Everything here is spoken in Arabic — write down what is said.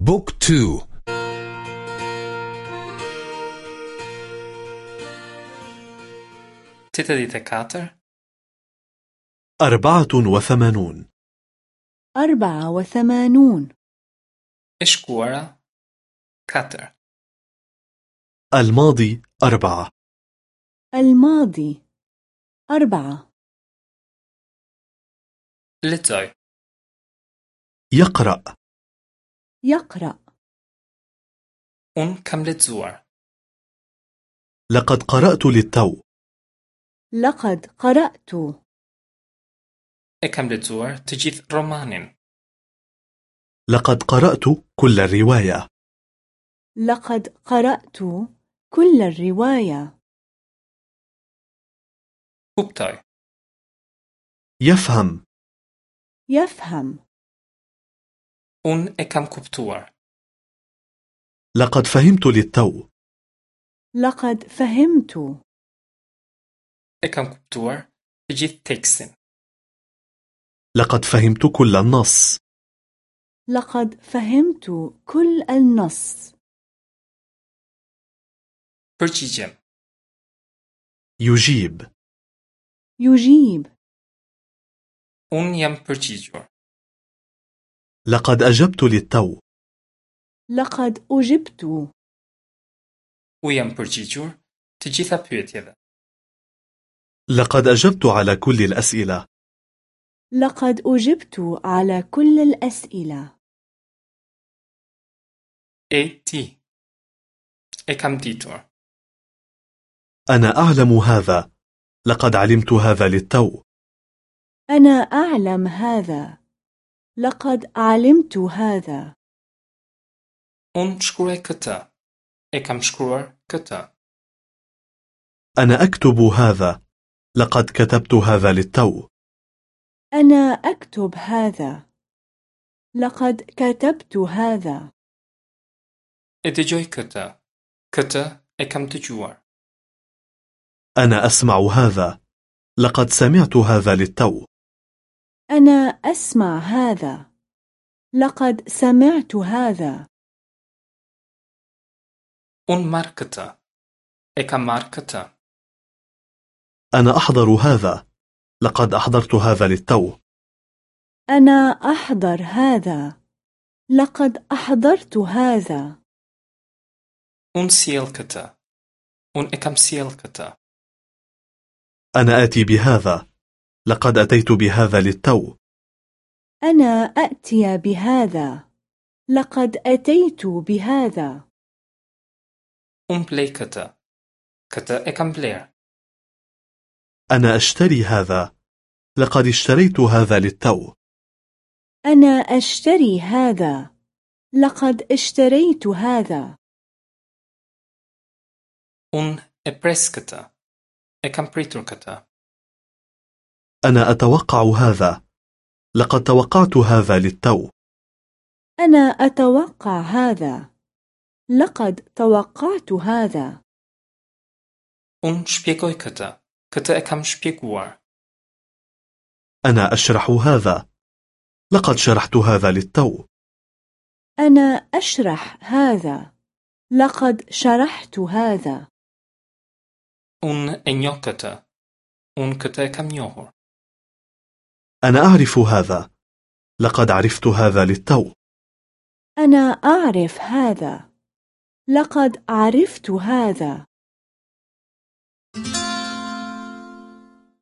بوك تو تيتا دي تكاتر أربعة وثمانون. أربعة وثمانون. إشكورا كاتر الماضي أربعة. الماضي أربعة. لتوي يقرأ. يقرأ. اون كم لتزور لقد قرأت للتو. لقد قرأت. إكم لتزور تجيث رومانين لقد قرأت كل الرواية. لقد قرأت كل الرواية. Kuptoj يفهم. يفهم. E kam kuptuar لقد فهمت للتو. لقد فهمت. E kam kuptuar të gjithë tekstin لقد فهمت كل النص. لقد فهمت كل النص. Përgjigjem يجيب. يجيب. Unë jam përgjigjur لقد أجبت للتو. لقد أجبت. U jam përgjigjur të gjitha pyetjeve لقد أجبت على كل الأسئلة. لقد أجبت على كل الأسئلة. E di e kam ditur أنا أعلم هذا. لقد علمت هذا للتو. أنا أعلم هذا. لقد علمت هذا. këtë أنا أكتب هذا. لقد كتبت هذا للتو. أنا أكتب هذا. لقد كتبت هذا. E dëgjoj këtë këtë e kam dëgjuar أنا أسمع هذا. لقد سمعت هذا للتو. أنا أسمع هذا. لقد سمعت هذا. Unë marr këtë e kam marrë këtë أنا أحضر هذا. لقد أحضرت هذا للتو. أنا أحضر هذا. لقد أحضرت هذا. كتا أنا آتي بهذا. لقد أتيت بهذا للتو. أنا أأتي بهذا. لقد أتيت بهذا. këtë blerë أنا أشتري هذا. لقد اشتريت هذا للتو. أنا أشتري هذا. لقد اشتريت هذا. unë e pres këtë e kam pritur këtë أنا أتوقع هذا. لقد توقعت هذا للتو. أنا أتوقع هذا. لقد توقعت هذا. أنا أشرح هذا. لقد شرحت هذا للتو. أنا أشرح هذا. لقد شرحت هذا. إنيو كتا اون كتا إكم نيوهور أنا أعرف هذا. لقد عرفت هذا للتو. أنا أعرف هذا. لقد عرفت هذا.